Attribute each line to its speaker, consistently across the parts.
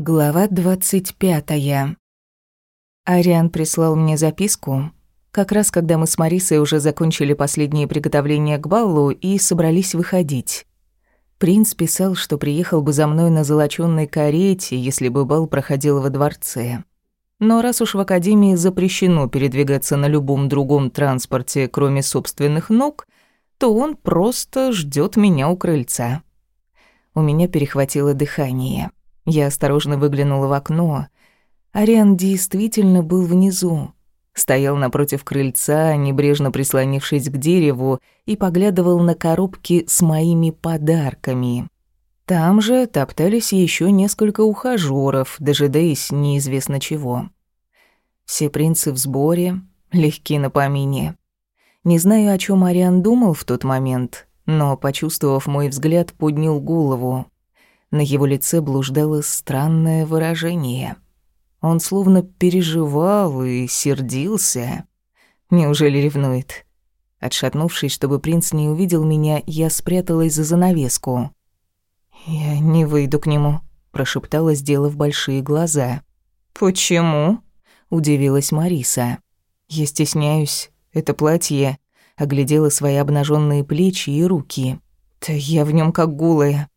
Speaker 1: Глава двадцать пятая. Ариан прислал мне записку, как раз когда мы с Марисой уже закончили последние приготовления к балу и собрались выходить. Принц писал, что приехал бы за мной на золочённой карете, если бы бал проходил во дворце. Но раз уж в академии запрещено передвигаться на любом другом транспорте, кроме собственных ног, то он просто ждёт меня у крыльца. У меня перехватило дыхание. Я осторожно выглянула в окно. Ариан действительно был внизу. Стоял напротив крыльца, небрежно прислонившись к дереву, и поглядывал на коробки с моими подарками. Там же топтались еще несколько ухажёров, дожидаясь неизвестно чего. Все принцы в сборе, легки на помине. Не знаю, о чем Ариан думал в тот момент, но, почувствовав мой взгляд, поднял голову. На его лице блуждало странное выражение. Он словно переживал и сердился. Неужели ревнует? Отшатнувшись, чтобы принц не увидел меня, я спряталась за занавеску. «Я не выйду к нему», — прошептала, сделав большие глаза. «Почему?» — удивилась Мариса. «Я стесняюсь. Это платье...» Оглядела свои обнаженные плечи и руки. «Да я в нем как голая.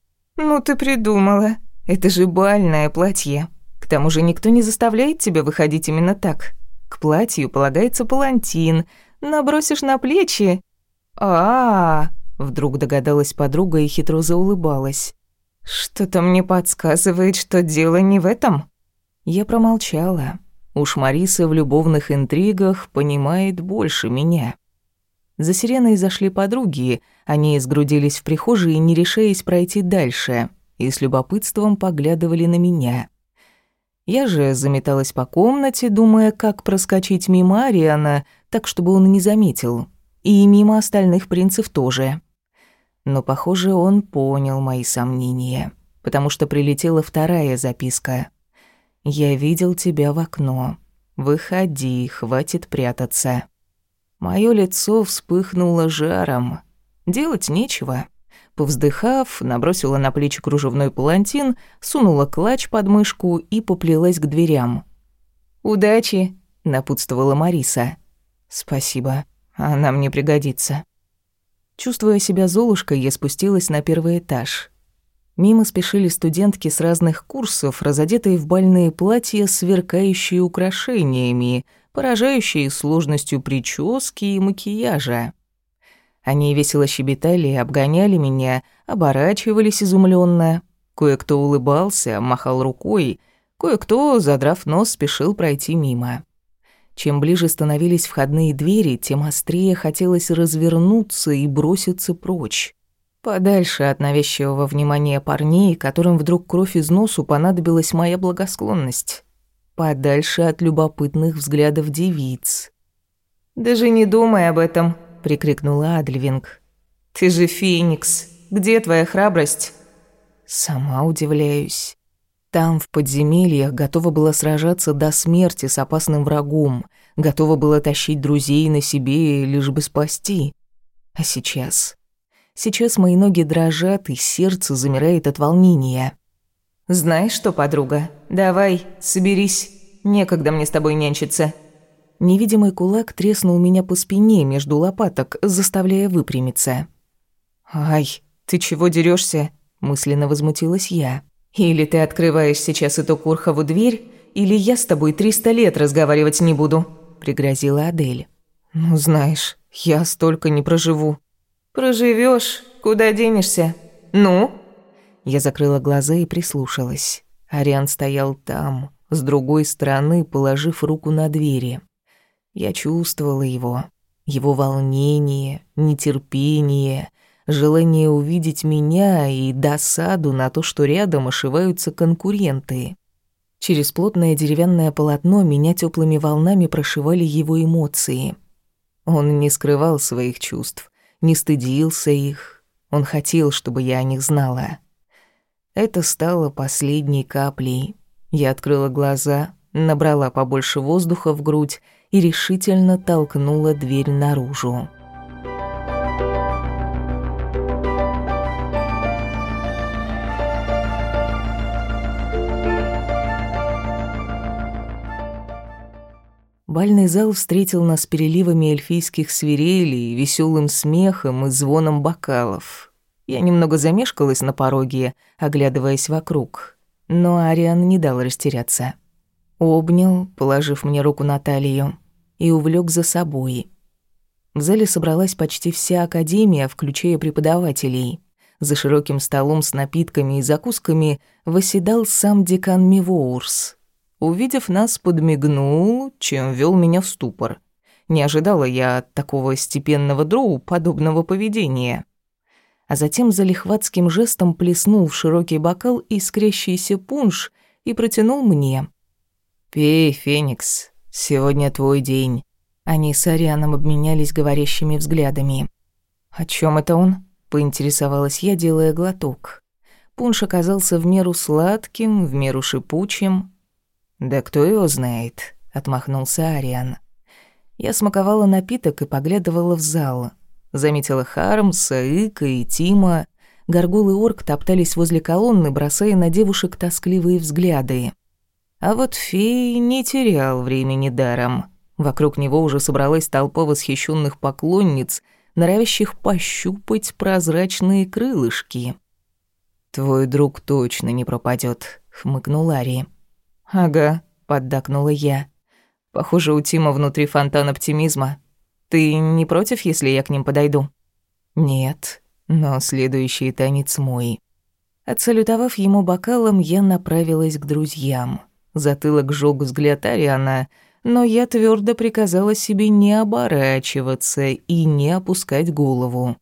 Speaker 1: «Ну ты придумала. Это же бальное платье. К тому же никто не заставляет тебя выходить именно так. К платью полагается палантин. Набросишь на плечи. А, -а, -а вдруг догадалась подруга и хитро заулыбалась. Что-то мне подсказывает, что дело не в этом. Я промолчала. Уж Мариса в любовных интригах понимает больше меня. За сиреной зашли подруги, они сгрудились в прихожей, не решаясь пройти дальше, и с любопытством поглядывали на меня. Я же заметалась по комнате, думая, как проскочить мимо Ариана, так, чтобы он не заметил, и мимо остальных принцев тоже. Но, похоже, он понял мои сомнения, потому что прилетела вторая записка. «Я видел тебя в окно. Выходи, хватит прятаться». Моё лицо вспыхнуло жаром. Делать нечего. Повздыхав, набросила на плечи кружевной палантин, сунула клатч под мышку и поплелась к дверям. «Удачи!» — напутствовала Мариса. «Спасибо. Она мне пригодится». Чувствуя себя золушкой, я спустилась на первый этаж. Мимо спешили студентки с разных курсов, разодетые в бальные платья, сверкающие украшениями — поражающие сложностью прически и макияжа. Они весело щебетали и обгоняли меня, оборачивались изумленно. Кое-кто улыбался, махал рукой, кое-кто, задрав нос, спешил пройти мимо. Чем ближе становились входные двери, тем острее хотелось развернуться и броситься прочь. Подальше от навязчивого внимания парней, которым вдруг кровь из носу понадобилась моя благосклонность подальше от любопытных взглядов девиц. «Даже не думай об этом», — прикрикнула Адльвинг. «Ты же Феникс. Где твоя храбрость?» Сама удивляюсь. Там, в подземельях, готова была сражаться до смерти с опасным врагом, готова была тащить друзей на себе, лишь бы спасти. А сейчас... Сейчас мои ноги дрожат, и сердце замирает от волнения. «Знаешь что, подруга, давай, соберись. Некогда мне с тобой нянчиться». Невидимый кулак треснул меня по спине между лопаток, заставляя выпрямиться. «Ай, ты чего дерешься? мысленно возмутилась я. «Или ты открываешь сейчас эту курхову дверь, или я с тобой триста лет разговаривать не буду», — пригрозила Адель. «Ну, знаешь, я столько не проживу». Проживешь, Куда денешься? Ну?» Я закрыла глаза и прислушалась. Ариан стоял там, с другой стороны, положив руку на двери. Я чувствовала его, его волнение, нетерпение, желание увидеть меня и досаду на то, что рядом ошиваются конкуренты. Через плотное деревянное полотно меня теплыми волнами прошивали его эмоции. Он не скрывал своих чувств, не стыдился их. Он хотел, чтобы я о них знала. Это стало последней каплей. Я открыла глаза, набрала побольше воздуха в грудь и решительно толкнула дверь наружу. Бальный зал встретил нас переливами эльфийских свирелей, веселым смехом и звоном бокалов. Я немного замешкалась на пороге, оглядываясь вокруг, но Ариан не дал растеряться. Обнял, положив мне руку на талию, и увлек за собой. В зале собралась почти вся академия, включая преподавателей. За широким столом с напитками и закусками восседал сам декан Мивоурс — Увидев нас, подмигнул, чем вел меня в ступор. Не ожидала я от такого степенного дроу подобного поведения. А затем за лихватским жестом плеснул в широкий бокал искрящийся пунш и протянул мне. «Пей, Феникс, сегодня твой день». Они с Арианом обменялись говорящими взглядами. «О чем это он?» — поинтересовалась я, делая глоток. Пунш оказался в меру сладким, в меру шипучим, «Да кто его знает?» — отмахнулся Ариан. Я смаковала напиток и поглядывала в зал. Заметила Хармса, Ика и Тима. Горгул и Орк топтались возле колонны, бросая на девушек тоскливые взгляды. А вот фей не терял времени даром. Вокруг него уже собралась толпа восхищенных поклонниц, норовящих пощупать прозрачные крылышки. «Твой друг точно не пропадет, хмыкнул Ари. «Ага», — поддакнула я. «Похоже, у Тима внутри фонтан оптимизма. Ты не против, если я к ним подойду?» «Нет, но следующий танец мой». Отсалютовав ему бокалом, я направилась к друзьям. Затылок жёг взгляд Ариана, но я твердо приказала себе не оборачиваться и не опускать голову.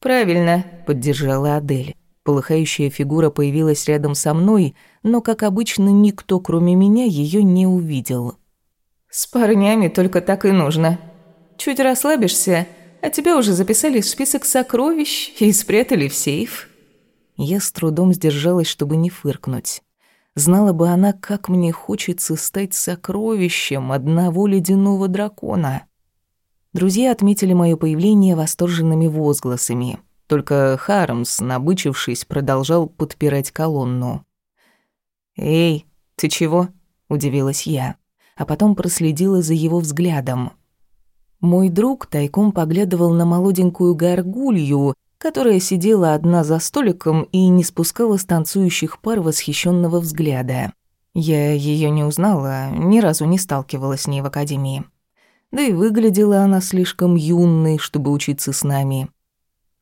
Speaker 1: «Правильно», — поддержала Адель. Полыхающая фигура появилась рядом со мной, но, как обычно, никто, кроме меня, ее не увидел. «С парнями только так и нужно. Чуть расслабишься, а тебя уже записали в список сокровищ и спрятали в сейф». Я с трудом сдержалась, чтобы не фыркнуть. Знала бы она, как мне хочется стать сокровищем одного ледяного дракона. Друзья отметили мое появление восторженными возгласами. Только Хармс, набычившись, продолжал подпирать колонну. «Эй, ты чего?» – удивилась я, а потом проследила за его взглядом. Мой друг тайком поглядывал на молоденькую горгулью, которая сидела одна за столиком и не спускала с танцующих пар восхищенного взгляда. Я ее не узнала, ни разу не сталкивалась с ней в академии. Да и выглядела она слишком юной, чтобы учиться с нами.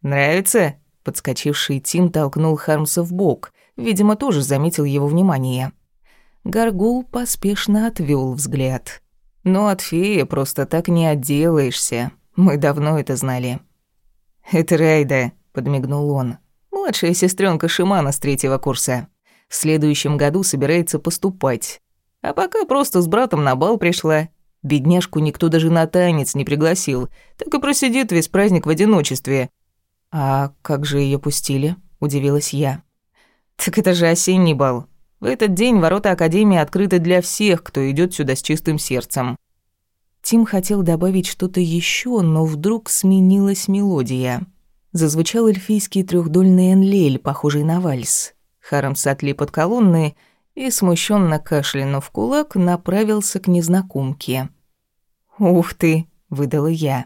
Speaker 1: «Нравится?» Подскочивший Тим толкнул Хармса в бок, видимо, тоже заметил его внимание. Гаргул поспешно отвел взгляд. «Но от феи просто так не отделаешься. Мы давно это знали». «Это Райда», — подмигнул он. «Младшая сестренка Шимана с третьего курса. В следующем году собирается поступать. А пока просто с братом на бал пришла. Бедняжку никто даже на танец не пригласил, так и просидит весь праздник в одиночестве. «А как же ее пустили?» – удивилась я. «Так это же осенний бал. В этот день ворота Академии открыты для всех, кто идет сюда с чистым сердцем». Тим хотел добавить что-то еще, но вдруг сменилась мелодия. Зазвучал эльфийский трехдольный энлель, похожий на вальс. Харам сотли под колонны и, смущенно кашлянув кулак, направился к незнакомке. «Ух ты!» — выдала я.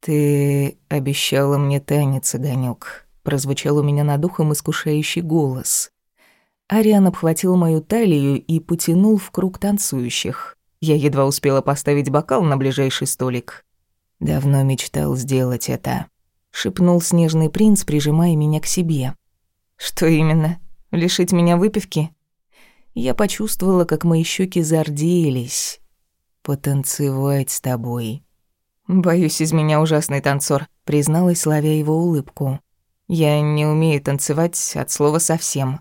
Speaker 1: «Ты обещала мне танец, огонёк», — прозвучал у меня над ухом искушающий голос. Ариан обхватил мою талию и потянул в круг танцующих. Я едва успела поставить бокал на ближайший столик. «Давно мечтал сделать это», — шепнул снежный принц, прижимая меня к себе. «Что именно? Лишить меня выпивки?» Я почувствовала, как мои щеки зарделись. «Потанцевать с тобой», «Боюсь, из меня ужасный танцор», — призналась, ловя его улыбку. «Я не умею танцевать от слова совсем.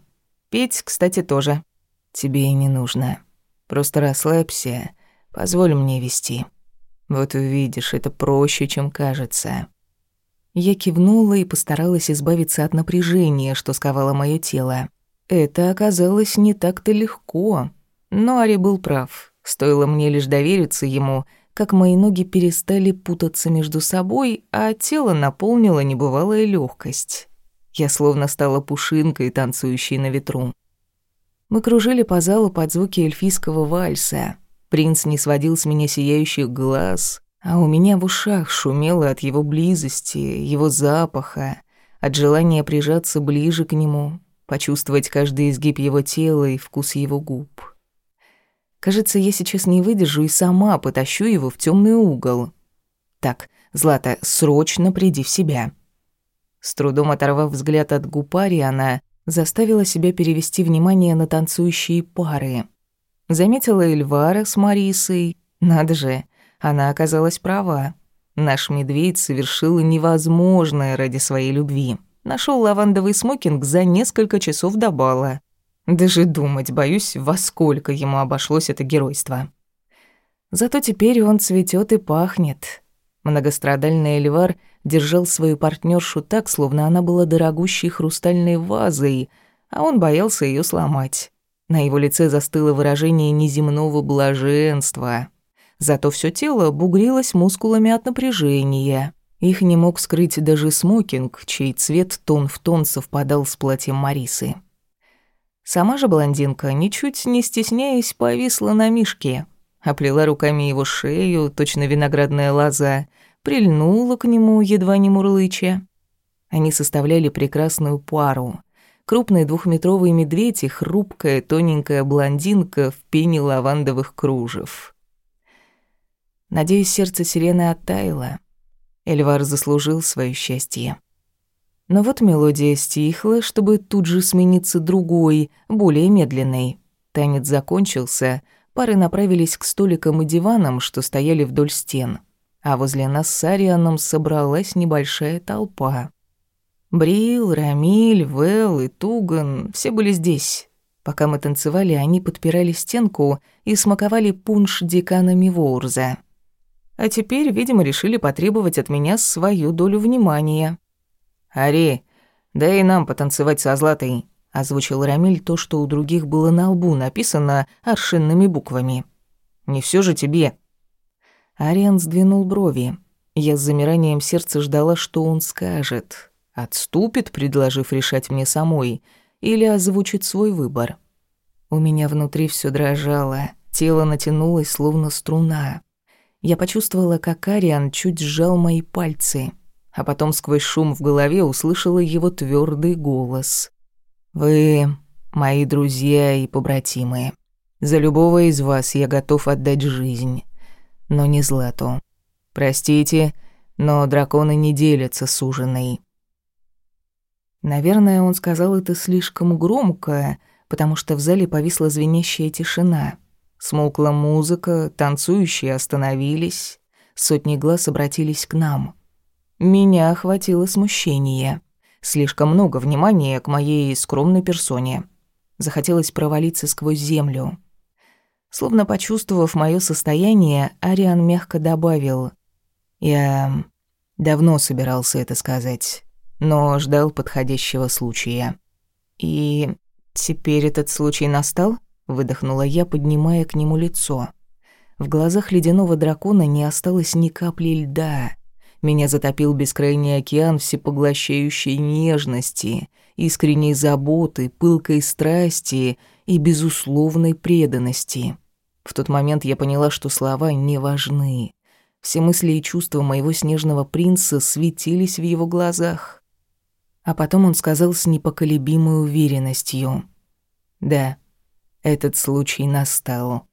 Speaker 1: Петь, кстати, тоже». «Тебе и не нужно. Просто расслабься, позволь мне вести. Вот увидишь, это проще, чем кажется». Я кивнула и постаралась избавиться от напряжения, что сковало моё тело. Это оказалось не так-то легко. Но Ари был прав. Стоило мне лишь довериться ему — как мои ноги перестали путаться между собой, а тело наполнило небывалая легкость. Я словно стала пушинкой, танцующей на ветру. Мы кружили по залу под звуки эльфийского вальса. Принц не сводил с меня сияющих глаз, а у меня в ушах шумело от его близости, его запаха, от желания прижаться ближе к нему, почувствовать каждый изгиб его тела и вкус его губ. Кажется, я сейчас не выдержу и сама потащу его в темный угол. Так, Злата, срочно приди в себя. С трудом оторвав взгляд от губ она заставила себя перевести внимание на танцующие пары. Заметила Эльвара с Марисой. Надо же, она оказалась права. Наш медведь совершил невозможное ради своей любви. Нашел лавандовый смокинг за несколько часов до бала. Даже думать боюсь, во сколько ему обошлось это геройство. Зато теперь он цветет и пахнет. Многострадальный Эльвар держал свою партнершу так, словно она была дорогущей хрустальной вазой, а он боялся ее сломать. На его лице застыло выражение неземного блаженства. Зато все тело бугрилось мускулами от напряжения. Их не мог скрыть даже смокинг, чей цвет тон в тон совпадал с платьем Марисы. Сама же блондинка, ничуть не стесняясь, повисла на Мишке, оплела руками его шею, точно виноградная лоза, прильнула к нему, едва не мурлыча. Они составляли прекрасную пару. Крупный двухметровый медведь и хрупкая тоненькая блондинка в пене лавандовых кружев. Надеюсь, сердце сирены оттаяло. Эльвар заслужил свое счастье. Но вот мелодия стихла, чтобы тут же смениться другой, более медленной. Танец закончился, пары направились к столикам и диванам, что стояли вдоль стен. А возле нас с Арианом собралась небольшая толпа. Брил, Рамиль, Вэл и Туган все были здесь. Пока мы танцевали, они подпирали стенку и смаковали пунш декана Миворза. А теперь, видимо, решили потребовать от меня свою долю внимания. «Ари, дай нам потанцевать со Златой», — озвучил Рамиль то, что у других было на лбу написано аршинными буквами. «Не все же тебе». Ариан сдвинул брови. Я с замиранием сердца ждала, что он скажет. Отступит, предложив решать мне самой, или озвучит свой выбор. У меня внутри все дрожало, тело натянулось, словно струна. Я почувствовала, как Ариан чуть сжал мои пальцы, а потом сквозь шум в голове услышала его твердый голос. «Вы мои друзья и побратимы. За любого из вас я готов отдать жизнь, но не Злату. Простите, но драконы не делятся с ужиной». Наверное, он сказал это слишком громко, потому что в зале повисла звенящая тишина — Смолкла музыка, танцующие остановились, сотни глаз обратились к нам. Меня охватило смущение. Слишком много внимания к моей скромной персоне. Захотелось провалиться сквозь землю. Словно почувствовав моё состояние, Ариан мягко добавил. «Я давно собирался это сказать, но ждал подходящего случая. И теперь этот случай настал?» выдохнула я, поднимая к нему лицо. В глазах ледяного дракона не осталось ни капли льда. Меня затопил бескрайний океан всепоглощающей нежности, искренней заботы, пылкой страсти и безусловной преданности. В тот момент я поняла, что слова не важны. Все мысли и чувства моего снежного принца светились в его глазах. А потом он сказал с непоколебимой уверенностью. «Да, этот случай настал.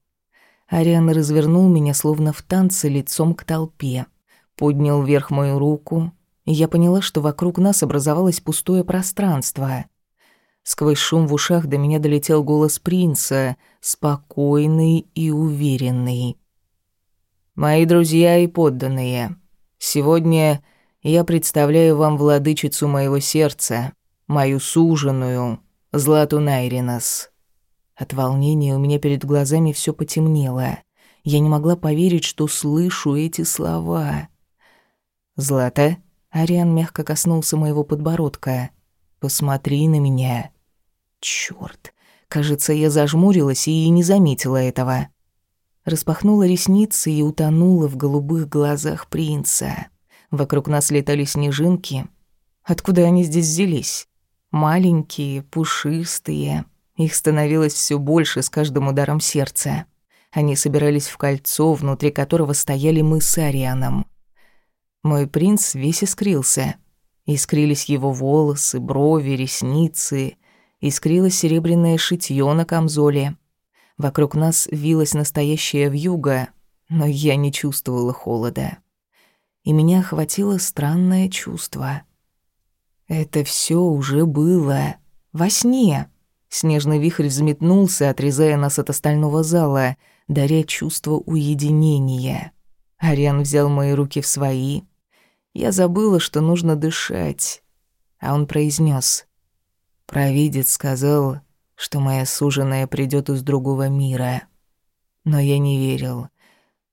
Speaker 1: Ариан развернул меня словно в танце лицом к толпе. Поднял вверх мою руку, и я поняла, что вокруг нас образовалось пустое пространство. Сквозь шум в ушах до меня долетел голос принца, спокойный и уверенный. «Мои друзья и подданные, сегодня я представляю вам владычицу моего сердца, мою суженую, Злату Найринас». От волнения у меня перед глазами все потемнело. Я не могла поверить, что слышу эти слова. «Злата?» Ариан мягко коснулся моего подбородка. «Посмотри на меня». Чёрт, кажется, я зажмурилась и не заметила этого. Распахнула ресницы и утонула в голубых глазах принца. Вокруг нас летали снежинки. Откуда они здесь взялись? Маленькие, пушистые, их становилось все больше с каждым ударом сердца. Они собирались в кольцо, внутри которого стояли мы с Арианом. Мой принц весь искрился. Искрились его волосы, брови, ресницы. Искрилось серебряное шитьё на камзоле. Вокруг нас вилась настоящая вьюга, но я не чувствовала холода. И меня охватило странное чувство. Это все уже было. Во сне. Снежный вихрь взметнулся, отрезая нас от остального зала, даря чувство уединения. Ариан взял мои руки в свои. Я забыла, что нужно дышать. А он произнес: «Провидец сказал, что моя суженая придет из другого мира. Но я не верил.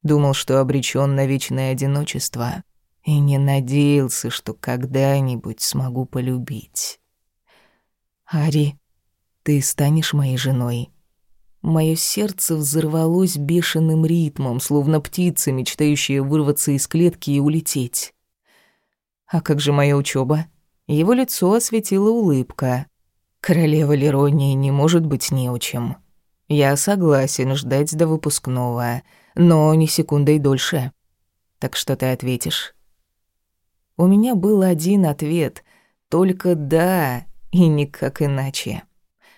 Speaker 1: Думал, что обречен на вечное одиночество. И не надеялся, что когда-нибудь смогу полюбить. Ари, ты станешь моей женой. Моё сердце взорвалось бешеным ритмом, словно птица, мечтающая вырваться из клетки и улететь. А как же моя учёба? Его лицо осветила улыбка. Королева Леронии не может быть неучем. Я согласен ждать до выпускного, но не секундой дольше. Так что ты ответишь? У меня был один ответ, только «да» и никак иначе.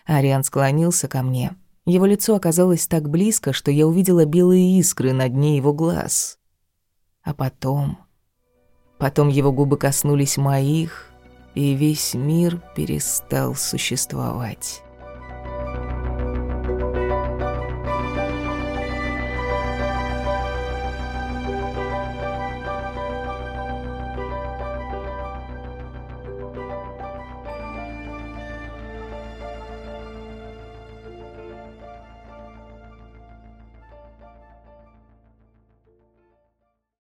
Speaker 1: Ариан склонился ко мне. Его лицо оказалось так близко, что я увидела белые искры на дне его глаз. А потом... Потом его губы коснулись моих, и весь мир перестал существовать.